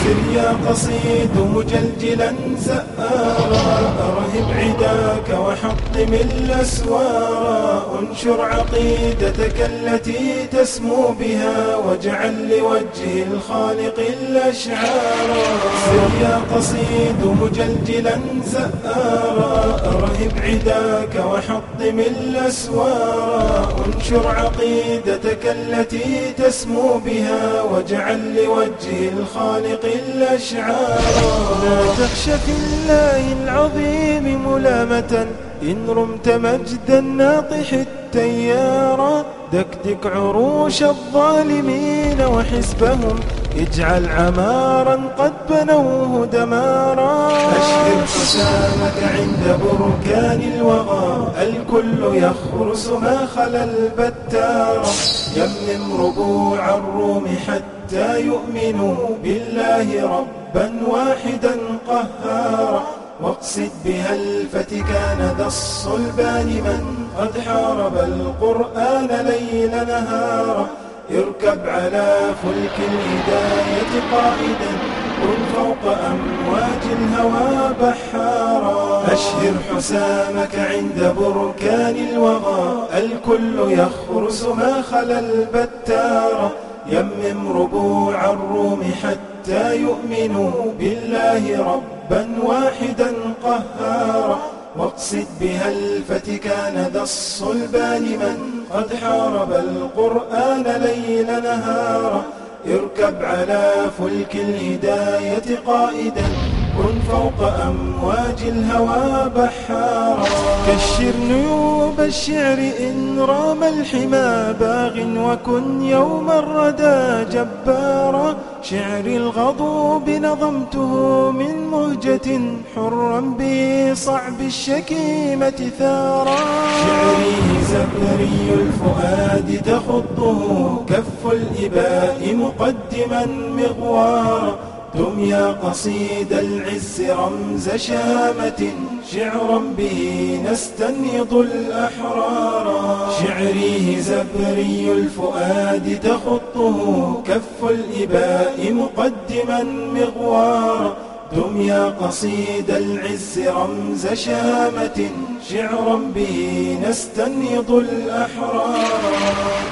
سر يا قصيد مجلجلا زآرا أرهب عداك وحطم الأسوارا انشر عقيدتك التي تسمو بها واجعل لوجه الخالق الأشعارا سر يا قصيد مجلجلا زآرا أرهب عداك وحطم الأسوارا انشر عقيدتك التي تسمو بها واجعل لوجه الخالق الأشعار. لا تخش في الله العظيم ملامة إن رمت مجد الناطح التيارا دكدك عروش الظالمين وحزبهم اجعل عمارا قد بنوه دمارا. أشهر حسامك عند بركان الوغى الكل يخرس ما خلا البتار. يمم ربوع الروم حتى يؤمنوا بالله ربا واحدا قهارا واقصد بها الفتكان ذا الصلبان من قد حارب القرآن ليل نهارا اركب على فلك الهداية قائدا كن فوق أمواج الهوى بحارا. أشهر حسامك عند بركان الوغى الكل يخرس ما خلا البتارا. يمم ربوع الروم حتى يؤمنوا بالله ربا واحدا قهارا. واقصد بها الفتكان ذا الصلبان من قد حارب القرآن ليل نهارا. اركب على فلك الهداية قائدا كن فوق أمواج الهوى بحارا. كشر نيوب الشعر إن رام الحمى باغ وكن يوم الردى جبارا. شعري الغضوب نظمته من مهجة حرا بصعب الشكيمة ثارا. شعري زبري الفؤاد تخطه كف الإباء مقدما مغوارا. دم يا قصيد العز رمز شامة. شعرا به نستنهض الأحرار. شعريه زبري الفؤاد تخطه. كف الإباء مقدما مغوارا دم يا قصيد العز رمز شامة. شعرا به نستنهض الأحرار.